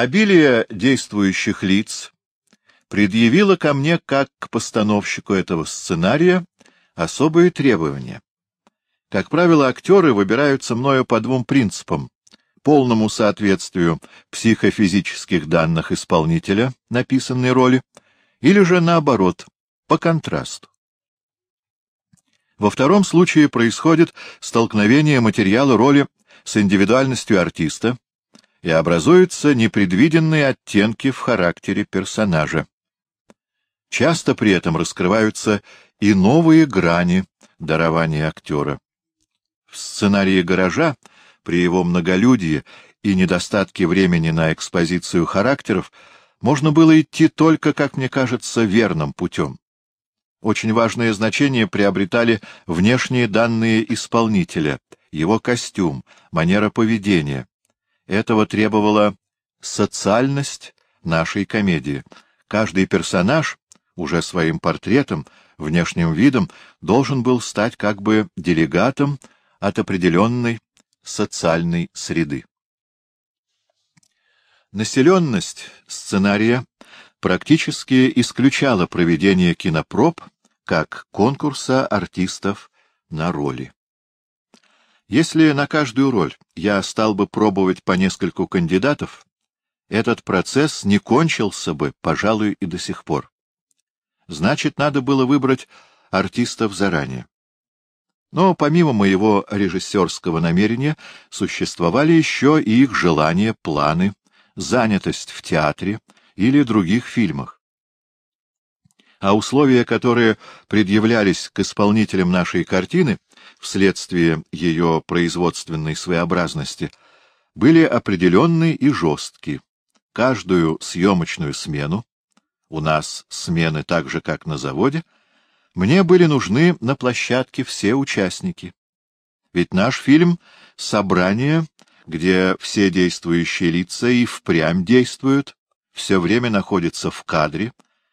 Обилие действующих лиц предъявило ко мне, как к постановщику этого сценария, особые требования. Как правило, актеры выбираются мною по двум принципам — полному соответствию психофизических данных исполнителя написанной роли, или же наоборот, по контрасту. Во втором случае происходит столкновение материала роли с индивидуальностью артиста и образуются непредвиденные оттенки в характере персонажа. Часто при этом раскрываются и новые грани дарования актера. В сценарии «Гаража» при его многолюдии и недостатке времени на экспозицию характеров можно было идти только, как мне кажется, верным путем. Очень важное значение приобретали внешние данные исполнителя, его костюм, манера поведения. Этого требовала социальность нашей комедии. Каждый персонаж уже своим портретом, внешним видом, должен был стать как бы делегатом от определенной социальной среды. Населенность сценария практически исключала проведение кинопроб как конкурса артистов на роли. Если на каждую роль я стал бы пробовать по нескольку кандидатов, этот процесс не кончился бы, пожалуй, и до сих пор. Значит, надо было выбрать артистов заранее. Но помимо моего режиссерского намерения существовали еще и их желания, планы, занятость в театре или других фильмах. А условия, которые предъявлялись к исполнителям нашей картины вследствие ее производственной своеобразности, были определенны и жесткие. Каждую съемочную смену, у нас смены так же, как на заводе, мне были нужны на площадке все участники. Ведь наш фильм — собрание где все действующие лица и впрямь действуют, все время находятся в кадре,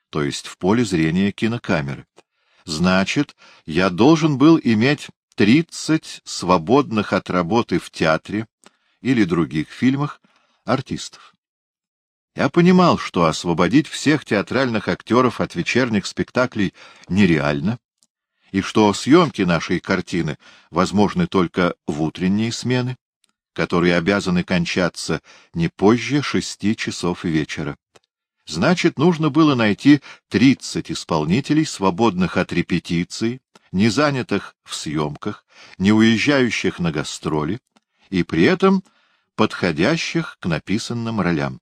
то есть в поле зрения кинокамеры. Значит, я должен был иметь 30 свободных от работы в театре или других фильмах артистов. Я понимал, что освободить всех театральных актеров от вечерних спектаклей нереально, и что съемки нашей картины возможны только в утренние смены которые обязаны кончаться не позже шести часов вечера. Значит, нужно было найти тридцать исполнителей, свободных от репетиций, не занятых в съемках, не уезжающих на гастроли, и при этом подходящих к написанным ролям.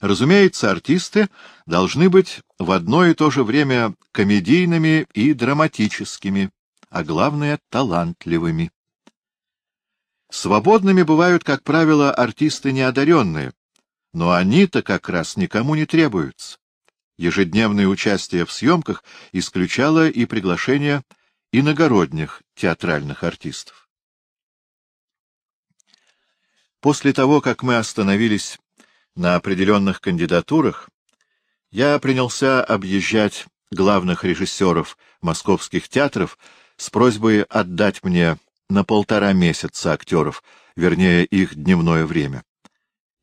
Разумеется, артисты должны быть в одно и то же время комедийными и драматическими, а главное — талантливыми. Свободными бывают, как правило, артисты неодаренные, но они-то как раз никому не требуются. Ежедневное участие в съемках исключало и приглашение иногородних театральных артистов. После того, как мы остановились на определенных кандидатурах, я принялся объезжать главных режиссеров московских театров с просьбой отдать мне на полтора месяца актеров, вернее, их дневное время.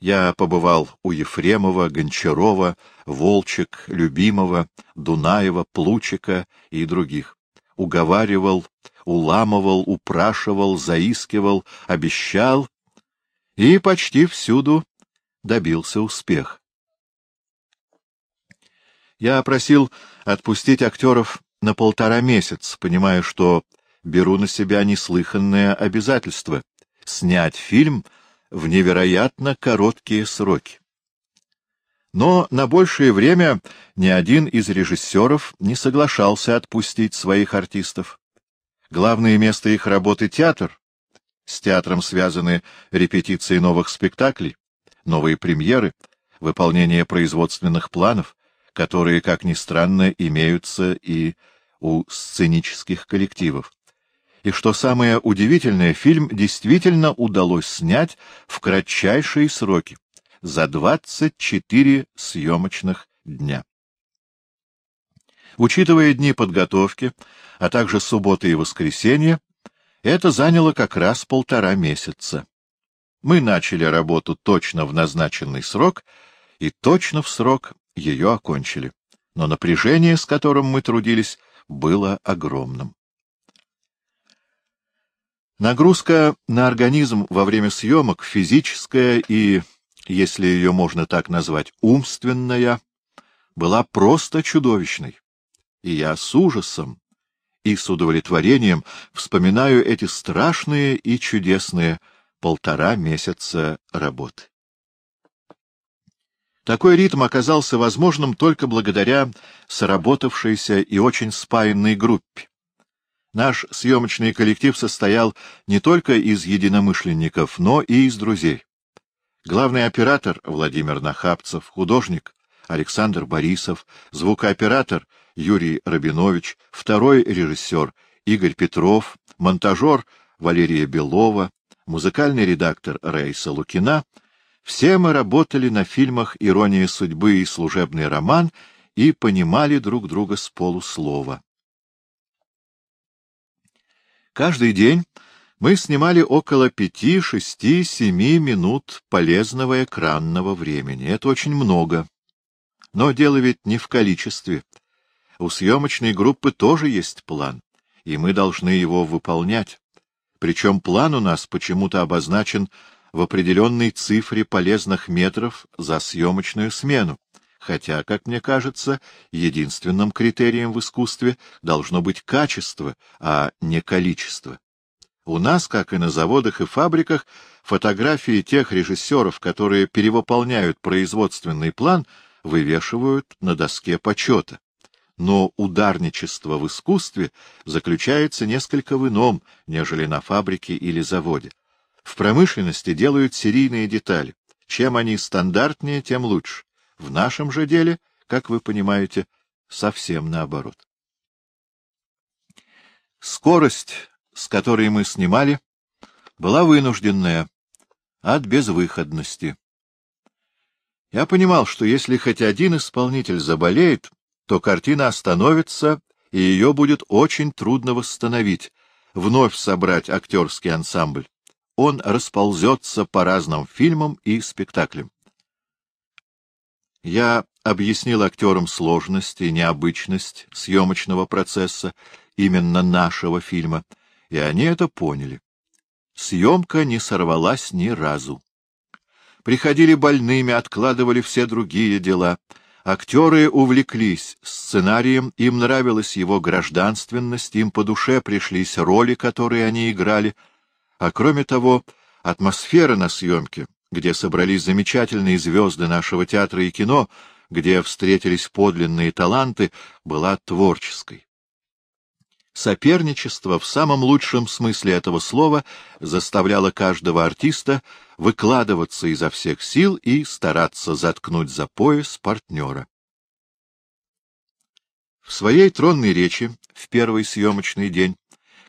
Я побывал у Ефремова, Гончарова, Волчек, Любимого, Дунаева, Плучика и других. Уговаривал, уламывал, упрашивал, заискивал, обещал и почти всюду добился успеха. Я просил отпустить актеров на полтора месяца, понимая, что беру на себя неслыханное обязательство — снять фильм в невероятно короткие сроки. Но на большее время ни один из режиссеров не соглашался отпустить своих артистов. Главное место их работы — театр. С театром связаны репетиции новых спектаклей, новые премьеры, выполнение производственных планов, которые, как ни странно, имеются и у сценических коллективов и, что самое удивительное, фильм действительно удалось снять в кратчайшие сроки, за 24 съемочных дня. Учитывая дни подготовки, а также субботы и воскресенья, это заняло как раз полтора месяца. Мы начали работу точно в назначенный срок и точно в срок ее окончили. Но напряжение, с которым мы трудились, было огромным. Нагрузка на организм во время съемок, физическая и, если ее можно так назвать, умственная, была просто чудовищной. И я с ужасом и с удовлетворением вспоминаю эти страшные и чудесные полтора месяца работы. Такой ритм оказался возможным только благодаря сработавшейся и очень спаянной группе. Наш съемочный коллектив состоял не только из единомышленников, но и из друзей. Главный оператор Владимир Нахапцев, художник Александр Борисов, звукооператор Юрий Рабинович, второй режиссер Игорь Петров, монтажер Валерия Белова, музыкальный редактор Рейса Лукина — все мы работали на фильмах «Ирония судьбы» и «Служебный роман» и понимали друг друга с полуслова. Каждый день мы снимали около пяти, шести, семи минут полезного экранного времени. Это очень много. Но дело ведь не в количестве. У съемочной группы тоже есть план, и мы должны его выполнять. Причем план у нас почему-то обозначен в определенной цифре полезных метров за съемочную смену, хотя, как мне кажется, единственным критерием в искусстве должно быть качество, а не количество. У нас, как и на заводах и фабриках, фотографии тех режиссеров, которые перевыполняют производственный план, вывешивают на доске почета. Но ударничество в искусстве заключается несколько в ином, нежели на фабрике или заводе. В промышленности делают серийные детали. Чем они стандартнее, тем лучше. В нашем же деле, как вы понимаете, совсем наоборот. Скорость, с которой мы снимали, была вынужденная, от безвыходности. Я понимал, что если хоть один исполнитель заболеет, то картина остановится, и ее будет очень трудно восстановить, вновь собрать актерский ансамбль он расползется по разным фильмам и спектаклям. Я объяснил актерам сложность и необычность съемочного процесса именно нашего фильма, и они это поняли. Съемка не сорвалась ни разу. Приходили больными, откладывали все другие дела. Актеры увлеклись сценарием, им нравилась его гражданственность, им по душе пришлись роли, которые они играли — а кроме того, атмосфера на съемке, где собрались замечательные звезды нашего театра и кино, где встретились подлинные таланты, была творческой. Соперничество в самом лучшем смысле этого слова заставляло каждого артиста выкладываться изо всех сил и стараться заткнуть за пояс партнера. В своей тронной речи в первый съемочный день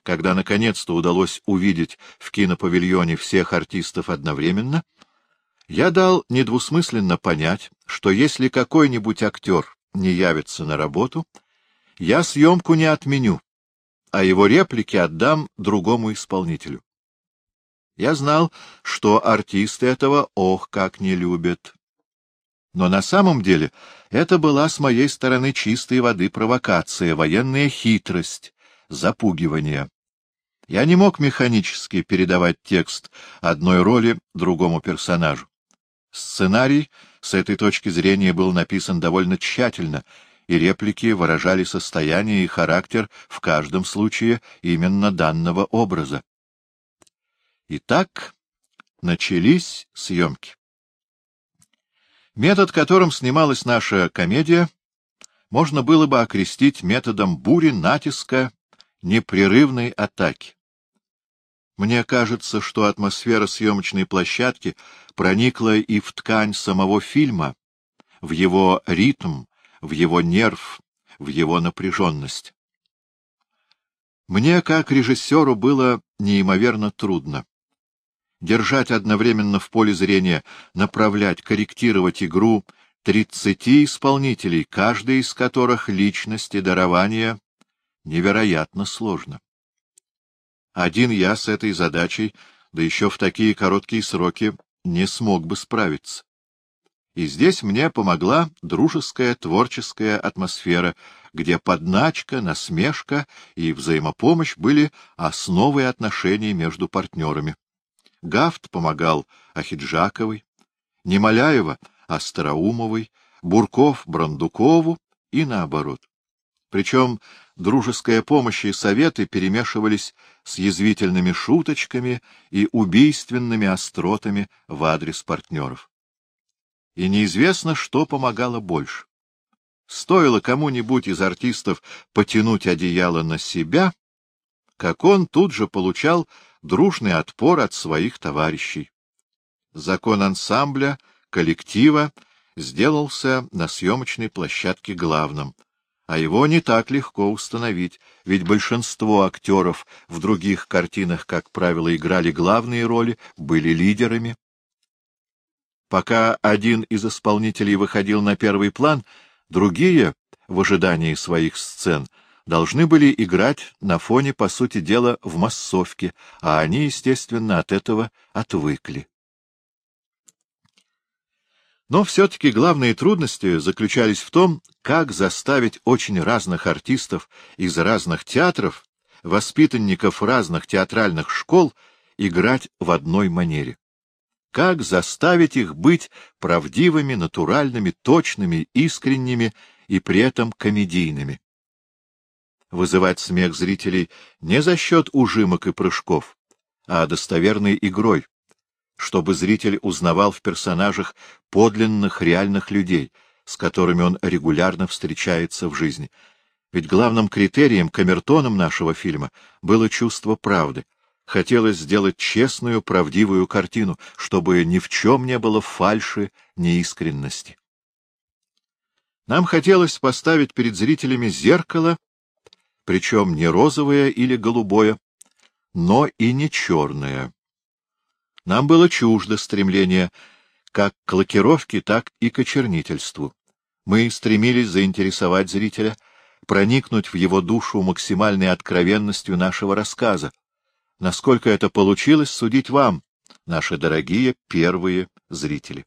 когда наконец-то удалось увидеть в кинопавильоне всех артистов одновременно, я дал недвусмысленно понять, что если какой-нибудь актер не явится на работу, я съемку не отменю, а его реплики отдам другому исполнителю. Я знал, что артисты этого ох как не любят. Но на самом деле это была с моей стороны чистой воды провокация, военная хитрость, запугивание. Я не мог механически передавать текст одной роли другому персонажу. Сценарий с этой точки зрения был написан довольно тщательно, и реплики выражали состояние и характер в каждом случае именно данного образа. Итак, начались съемки. Метод, которым снималась наша комедия, можно было бы окрестить методом бури, натиска непрерывной атаки. Мне кажется, что атмосфера съемочной площадки проникла и в ткань самого фильма, в его ритм, в его нерв, в его напряженность. Мне, как режиссеру, было неимоверно трудно. Держать одновременно в поле зрения, направлять, корректировать игру тридцати исполнителей, каждый из которых личности дарования невероятно сложно. Один я с этой задачей да еще в такие короткие сроки, не смог бы справиться. И здесь мне помогла дружеская творческая атмосфера, где подначка, насмешка и взаимопомощь были основой отношений между партнерами. Гафт помогал Ахиджаковой, Немоляева — Остроумовой, Бурков — Брандукову и наоборот. Причем дружеская помощь и советы перемешивались с язвительными шуточками и убийственными остротами в адрес партнеров. И неизвестно, что помогало больше. Стоило кому-нибудь из артистов потянуть одеяло на себя, как он тут же получал дружный отпор от своих товарищей. Закон ансамбля, коллектива сделался на съемочной площадке главным, а его не так легко установить, ведь большинство актеров в других картинах, как правило, играли главные роли, были лидерами. Пока один из исполнителей выходил на первый план, другие, в ожидании своих сцен, должны были играть на фоне, по сути дела, в массовке, а они, естественно, от этого отвыкли. Но все-таки главные трудности заключались в том, как заставить очень разных артистов из разных театров, воспитанников разных театральных школ, играть в одной манере. Как заставить их быть правдивыми, натуральными, точными, искренними и при этом комедийными. Вызывать смех зрителей не за счет ужимок и прыжков, а достоверной игрой, чтобы зритель узнавал в персонажах подлинных реальных людей, с которыми он регулярно встречается в жизни. Ведь главным критерием, камертоном нашего фильма было чувство правды. Хотелось сделать честную, правдивую картину, чтобы ни в чем не было фальши, неискренности. Нам хотелось поставить перед зрителями зеркало, причем не розовое или голубое, но и не черное. Нам было чуждо стремление как к лакировке, так и к очернительству. Мы стремились заинтересовать зрителя, проникнуть в его душу максимальной откровенностью нашего рассказа. Насколько это получилось, судить вам, наши дорогие первые зрители.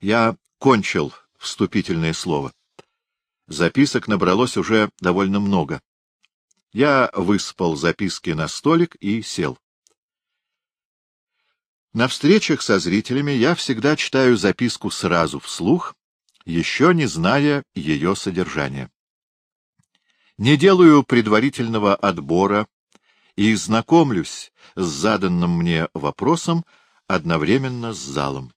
Я кончил вступительное слово. Записок набралось уже довольно много. Я выспал записки на столик и сел. На встречах со зрителями я всегда читаю записку сразу вслух, еще не зная ее содержания. Не делаю предварительного отбора и знакомлюсь с заданным мне вопросом одновременно с залом.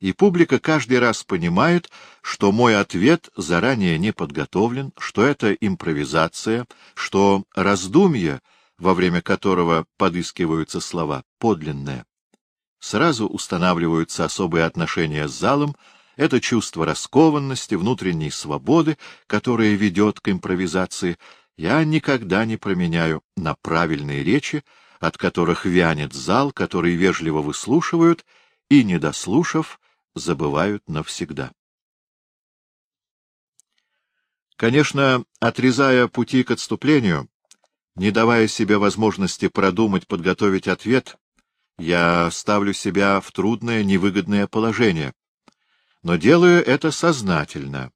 И публика каждый раз понимает, что мой ответ заранее не подготовлен, что это импровизация, что раздумье, во время которого подыскиваются слова, подлинное. Сразу устанавливаются особые отношения с залом, это чувство раскованности, внутренней свободы, которое ведет к импровизации, я никогда не променяю на правильные речи, от которых вянет зал, который вежливо выслушивают и, не дослушав, забывают навсегда. Конечно, отрезая пути к отступлению, не давая себе возможности продумать, подготовить ответ, я ставлю себя в трудное, невыгодное положение. Но делаю это сознательно.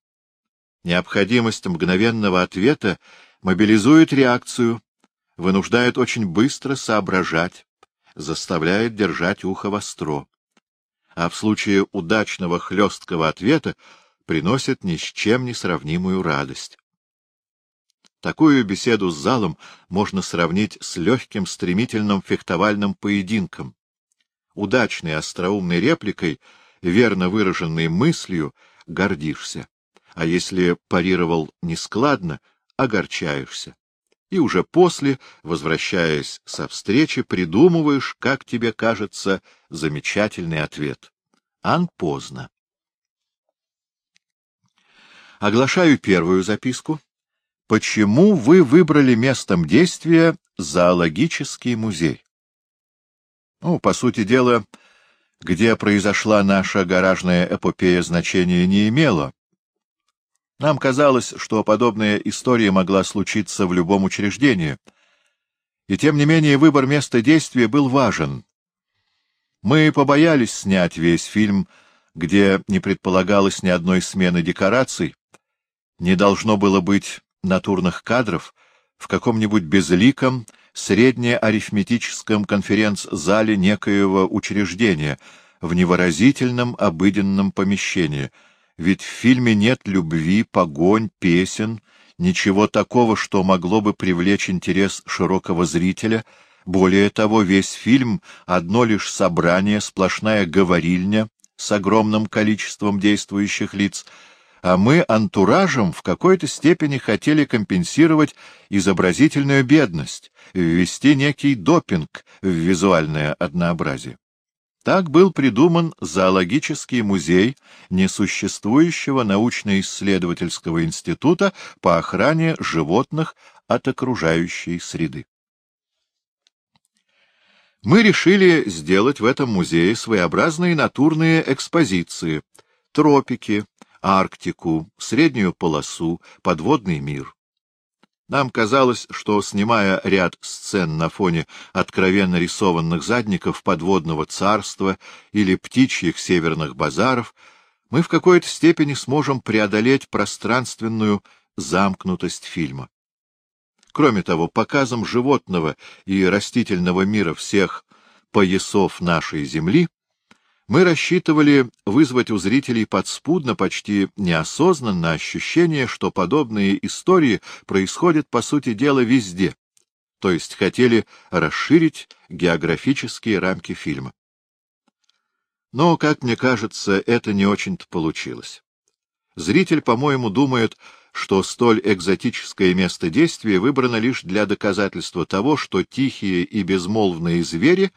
Необходимость мгновенного ответа мобилизует реакцию, вынуждает очень быстро соображать, заставляет держать ухо востро. А в случае удачного хлесткого ответа приносит ни с чем не сравнимую радость. Такую беседу с залом можно сравнить с легким стремительным фехтовальным поединком. Удачной остроумной репликой, верно выраженной мыслью, гордишься, а если парировал нескладно, огорчаешься. И уже после, возвращаясь со встречи, придумываешь, как тебе кажется, замечательный ответ. Ан поздно. Оглашаю первую записку Почему вы выбрали местом действия зоологический музей? Ну, по сути дела, где произошла наша гаражная эпопея, значения не имела. Нам казалось, что подобная история могла случиться в любом учреждении. И тем не менее выбор места действия был важен. Мы побоялись снять весь фильм, где не предполагалось ни одной смены декораций, не должно было быть натурных кадров в каком-нибудь безликом среднеарифметическом конференц-зале некоего учреждения, в невыразительном обыденном помещении, ведь в фильме нет любви, погонь, песен, ничего такого, что могло бы привлечь интерес широкого зрителя. Более того, весь фильм — одно лишь собрание, сплошная говорильня с огромным количеством действующих лиц, а мы антуражем в какой-то степени хотели компенсировать изобразительную бедность, ввести некий допинг в визуальное однообразие. Так был придуман зоологический музей несуществующего научно-исследовательского института по охране животных от окружающей среды. Мы решили сделать в этом музее своеобразные натурные экспозиции — тропики, Арктику, среднюю полосу, подводный мир. Нам казалось, что, снимая ряд сцен на фоне откровенно рисованных задников подводного царства или птичьих северных базаров, мы в какой-то степени сможем преодолеть пространственную замкнутость фильма. Кроме того, показом животного и растительного мира всех поясов нашей Земли мы рассчитывали вызвать у зрителей подспудно, почти неосознанно ощущение, что подобные истории происходят, по сути дела, везде, то есть хотели расширить географические рамки фильма. Но, как мне кажется, это не очень-то получилось. Зритель, по-моему, думает, что столь экзотическое место действия выбрано лишь для доказательства того, что тихие и безмолвные звери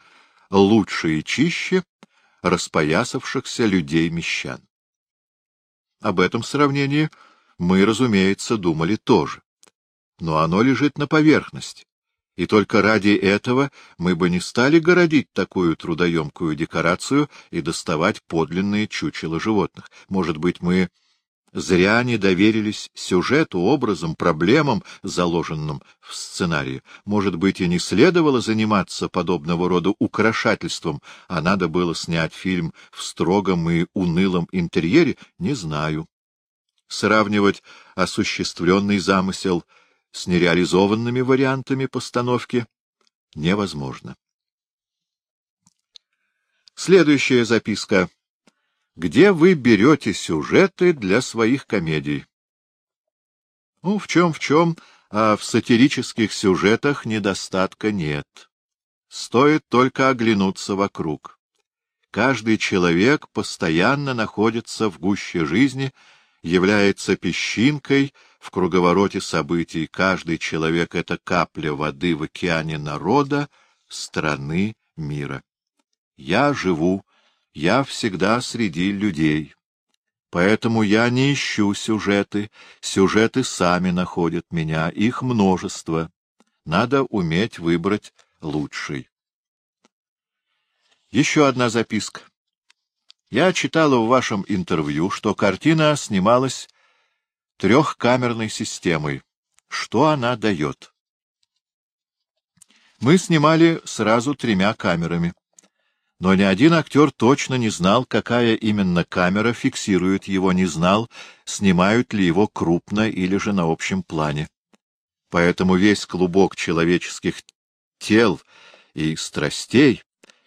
лучше и чище распоясавшихся людей-мещан. Об этом сравнении мы, разумеется, думали тоже. Но оно лежит на поверхности, и только ради этого мы бы не стали городить такую трудоемкую декорацию и доставать подлинные чучела животных. Может быть, мы Зря не доверились сюжету, образом, проблемам, заложенным в сценарии. Может быть, и не следовало заниматься подобного рода украшательством, а надо было снять фильм в строгом и унылом интерьере, не знаю. Сравнивать осуществленный замысел с нереализованными вариантами постановки невозможно. Следующая записка где вы берете сюжеты для своих комедий. Ну, в чем в чем, а в сатирических сюжетах недостатка нет. Стоит только оглянуться вокруг. Каждый человек постоянно находится в гуще жизни, является песчинкой в круговороте событий. Каждый человек — это капля воды в океане народа, страны, мира. Я живу я всегда среди людей. Поэтому я не ищу сюжеты, сюжеты сами находят меня, их множество. Надо уметь выбрать лучший. Еще одна записка. Я читала в вашем интервью, что картина снималась трехкамерной системой. Что она дает? Мы снимали сразу тремя камерами но ни один актер точно не знал, какая именно камера фиксирует его, не знал, снимают ли его крупно или же на общем плане. Поэтому весь клубок человеческих тел и страстей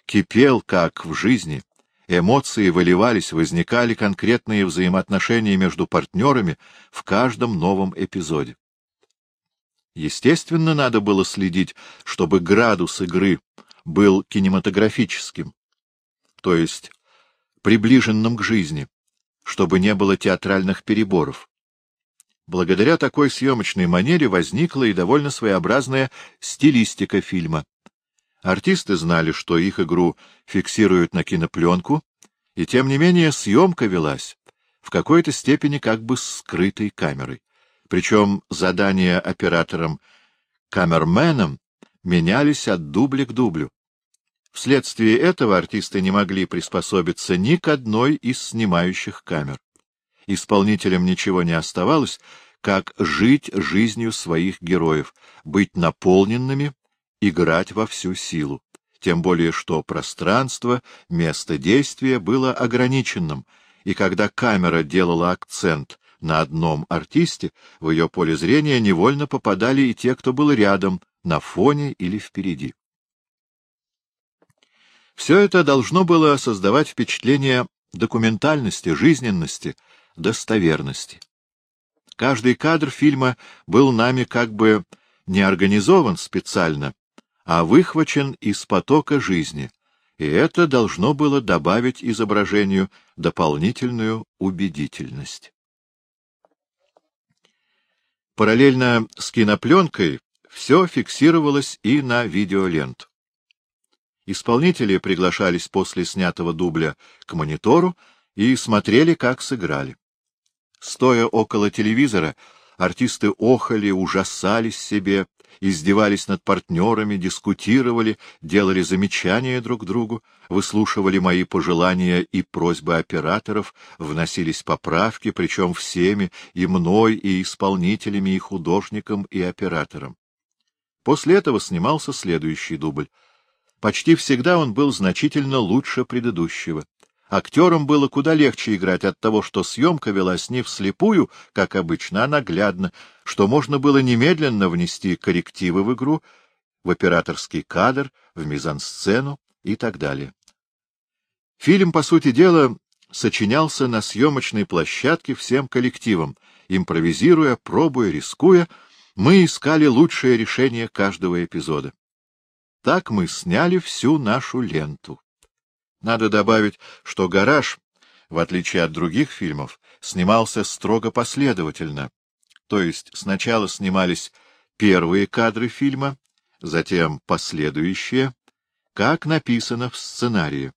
кипел, как в жизни. Эмоции выливались, возникали конкретные взаимоотношения между партнерами в каждом новом эпизоде. Естественно, надо было следить, чтобы градус игры был кинематографическим, то есть приближенном к жизни, чтобы не было театральных переборов. Благодаря такой съемочной манере возникла и довольно своеобразная стилистика фильма. Артисты знали, что их игру фиксируют на кинопленку, и тем не менее съемка велась в какой-то степени как бы скрытой камерой. Причем задания операторам-камерменам менялись от дубля к дублю. Вследствие этого артисты не могли приспособиться ни к одной из снимающих камер. Исполнителям ничего не оставалось, как жить жизнью своих героев, быть наполненными играть во всю силу, тем более что пространство, место действия было ограниченным, и когда камера делала акцент на одном артисте, в ее поле зрения невольно попадали и те, кто был рядом, на фоне или впереди. Все это должно было создавать впечатление документальности, жизненности, достоверности. Каждый кадр фильма был нами как бы не организован специально, а выхвачен из потока жизни, и это должно было добавить изображению дополнительную убедительность. Параллельно с кинопленкой все фиксировалось и на видеоленту. Исполнители приглашались после снятого дубля к монитору и смотрели, как сыграли. Стоя около телевизора, артисты охали, ужасались себе, издевались над партнерами, дискутировали, делали замечания друг другу, выслушивали мои пожелания и просьбы операторов, вносились поправки, причем всеми, и мной, и исполнителями, и художником, и оператором. После этого снимался следующий дубль. Почти всегда он был значительно лучше предыдущего. Актерам было куда легче играть от того, что съемка велась не вслепую, как обычно, а наглядно, что можно было немедленно внести коррективы в игру, в операторский кадр, в мизансцену и так далее. Фильм, по сути дела, сочинялся на съемочной площадке всем коллективом, импровизируя, пробуя, рискуя, мы искали лучшее решение каждого эпизода. Так мы сняли всю нашу ленту. Надо добавить, что «Гараж», в отличие от других фильмов, снимался строго последовательно. То есть сначала снимались первые кадры фильма, затем последующие, как написано в сценарии.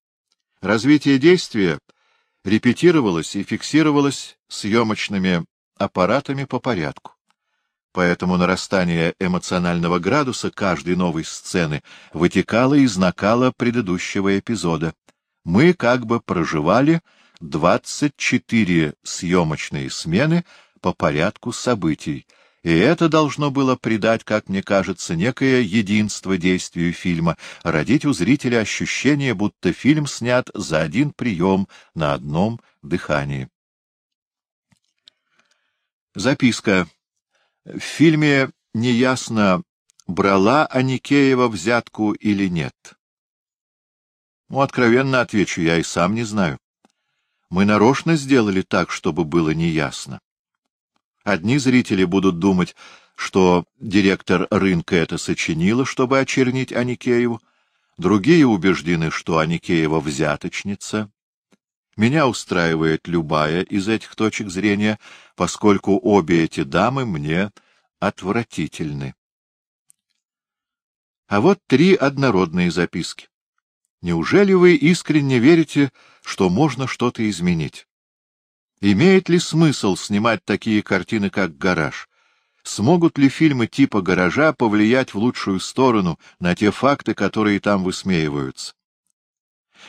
Развитие действия репетировалось и фиксировалось съемочными аппаратами по порядку. Поэтому нарастание эмоционального градуса каждой новой сцены вытекало из накала предыдущего эпизода мы как бы проживали 24 съемочные смены по порядку событий, и это должно было придать, как мне кажется, некое единство действию фильма, родить у зрителя ощущение, будто фильм снят за один прием на одном дыхании. Записка. В фильме неясно, брала Аникеева взятку или нет. Ну, откровенно отвечу, я и сам не знаю. Мы нарочно сделали так, чтобы было неясно. Одни зрители будут думать, что директор рынка это сочинила, чтобы очернить Аникееву, другие убеждены, что Аникеева взяточница. Меня устраивает любая из этих точек зрения, поскольку обе эти дамы мне отвратительны. А вот три однородные записки. Неужели вы искренне верите, что можно что-то изменить? Имеет ли смысл снимать такие картины, как «Гараж»? Смогут ли фильмы типа «Гаража» повлиять в лучшую сторону на те факты, которые там высмеиваются?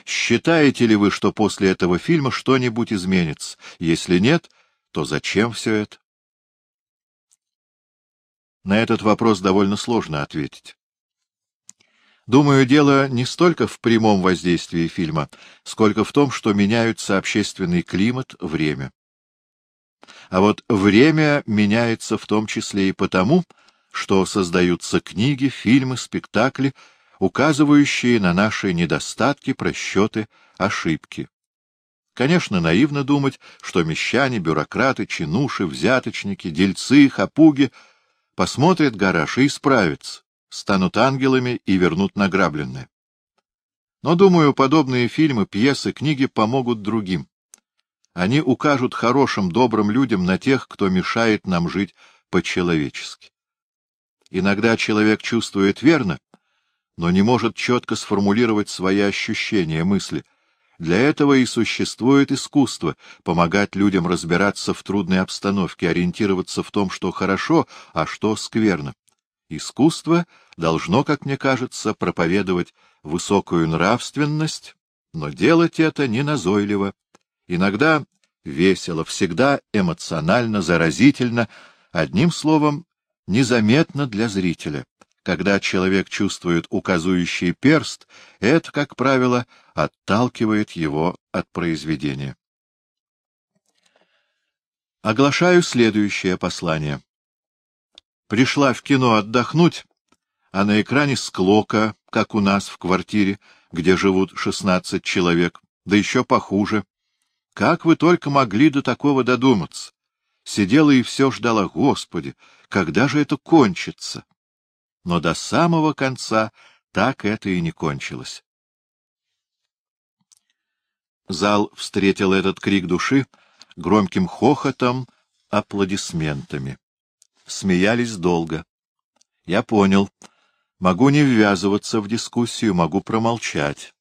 Считаете ли вы, что после этого фильма что-нибудь изменится? Если нет, то зачем все это? На этот вопрос довольно сложно ответить. Думаю, дело не столько в прямом воздействии фильма, сколько в том, что меняются общественный климат, время. А вот время меняется в том числе и потому, что создаются книги, фильмы, спектакли, указывающие на наши недостатки, просчеты, ошибки. Конечно, наивно думать, что мещане, бюрократы, чинуши, взяточники, дельцы, хапуги посмотрят гараж и исправятся станут ангелами и вернут награбленное. Но, думаю, подобные фильмы, пьесы, книги помогут другим. Они укажут хорошим, добрым людям на тех, кто мешает нам жить по-человечески. Иногда человек чувствует верно, но не может четко сформулировать свои ощущения, мысли. Для этого и существует искусство — помогать людям разбираться в трудной обстановке, ориентироваться в том, что хорошо, а что скверно. Искусство должно, как мне кажется, проповедовать высокую нравственность, но делать это не назойливо, иногда весело, всегда эмоционально, заразительно, одним словом, незаметно для зрителя, Когда человек чувствует указующий перст, это, как правило, отталкивает его от произведения. Оглашаю следующее послание. Пришла в кино отдохнуть, а на экране склока, как у нас в квартире, где живут шестнадцать человек, да еще похуже. Как вы только могли до такого додуматься? Сидела и все ждала, Господи, когда же это кончится? Но до самого конца так это и не кончилось. Зал встретил этот крик души громким хохотом, аплодисментами. Смеялись долго. Я понял. Могу не ввязываться в дискуссию, могу промолчать.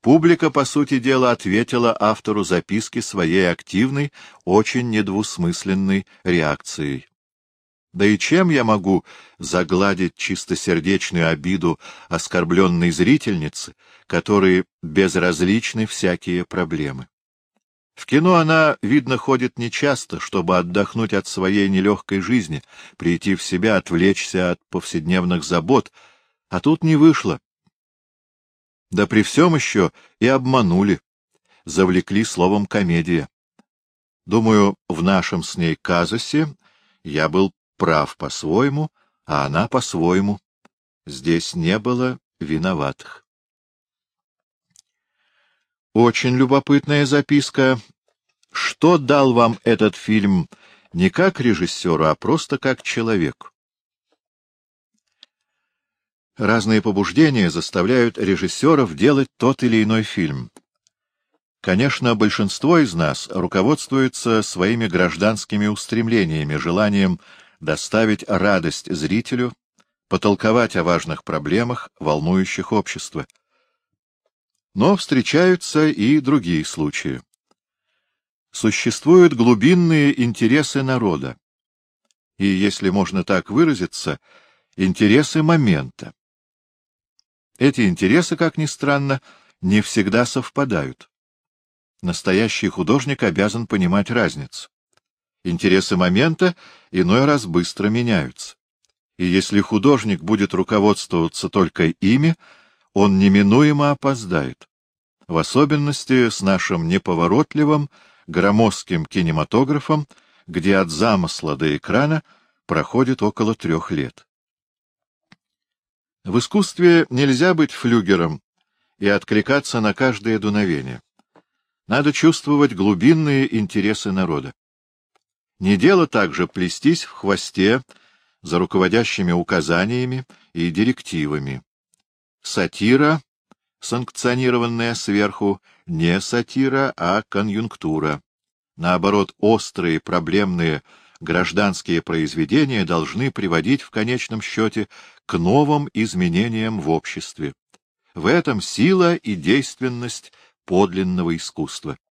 Публика, по сути дела, ответила автору записки своей активной, очень недвусмысленной реакцией. Да и чем я могу загладить чистосердечную обиду оскорбленной зрительницы, которой безразличны всякие проблемы? В кино она, видно, ходит нечасто, чтобы отдохнуть от своей нелегкой жизни, прийти в себя, отвлечься от повседневных забот, а тут не вышло. Да при всем еще и обманули, завлекли словом комедия. Думаю, в нашем с ней казусе я был прав по-своему, а она по-своему. Здесь не было виноватых. Очень любопытная записка. Что дал вам этот фильм не как режиссеру, а просто как человеку? Разные побуждения заставляют режиссеров делать тот или иной фильм. Конечно, большинство из нас руководствуется своими гражданскими устремлениями, желанием доставить радость зрителю, потолковать о важных проблемах, волнующих общество. Но встречаются и другие случаи. Существуют глубинные интересы народа, и, если можно так выразиться, интересы момента. Эти интересы, как ни странно, не всегда совпадают. Настоящий художник обязан понимать разницу. Интересы момента иной раз быстро меняются. И если художник будет руководствоваться только ими, он неминуемо опоздает. В особенности с нашим неповоротливым, громоздким кинематографом, где от замысла до экрана проходит около трех лет. В искусстве нельзя быть флюгером и откликаться на каждое дуновение. Надо чувствовать глубинные интересы народа. Не дело также плестись в хвосте за руководящими указаниями и директивами. Сатира, санкционированная сверху, не сатира, а конъюнктура. Наоборот, острые, проблемные гражданские произведения должны приводить в конечном счете к новым изменениям в обществе. В этом сила и действенность подлинного искусства.